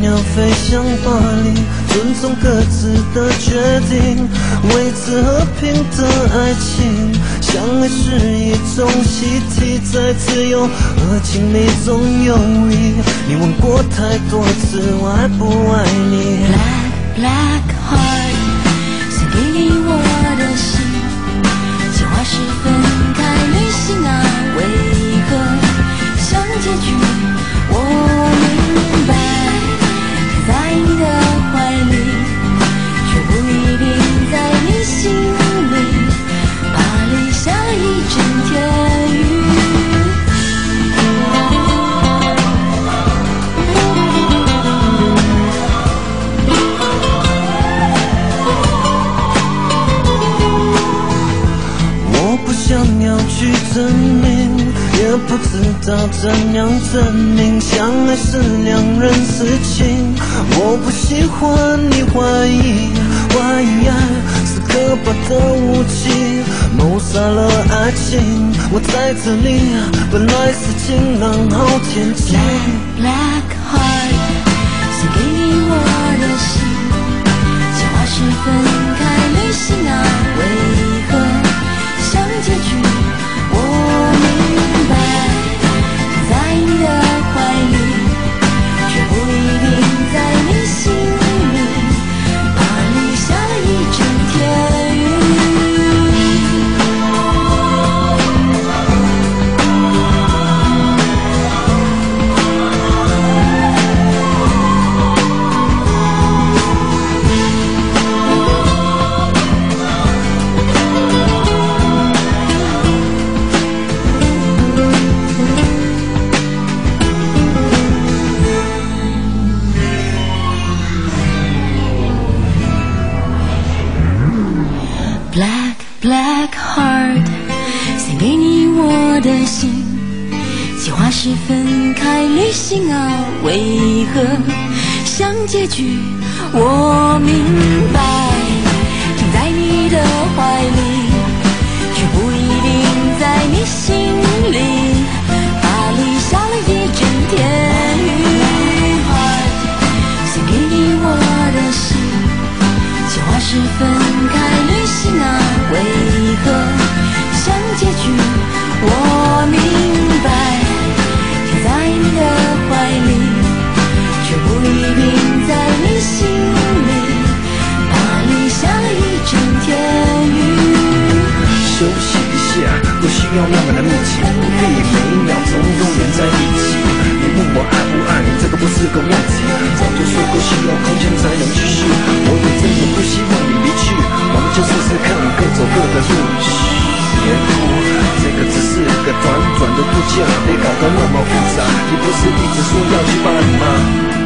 鸟飞向巴黎，尊重各自的决定，维持和平的爱情。相爱是一种习题，在自由和亲密中游移。你问过太多次，我爱不爱你？Black black 去证明，也不知道怎样证明。相爱是两人事情，我不喜欢你怀疑，怀疑爱是可怕的武器，谋杀了爱情。我在这里，本来是晴朗好天气。Black heart，送给你我 Black heart，送给你我的心，计划是分开旅行啊，为何像结局？我明白，停在你的怀里，却不一定在你心里。巴黎下了一整天雨。送给你我的心。计划是分要那么的密集，不可以每一秒钟永远在一起。你问我爱不爱你，这个不是个问题，早就说过需要空间才能继续。我也真的不希望你离去，我们就试试看，各走各的路。别哭，这个只是个短短的度假，别搞得那么复杂。你不是一直说要去巴黎吗？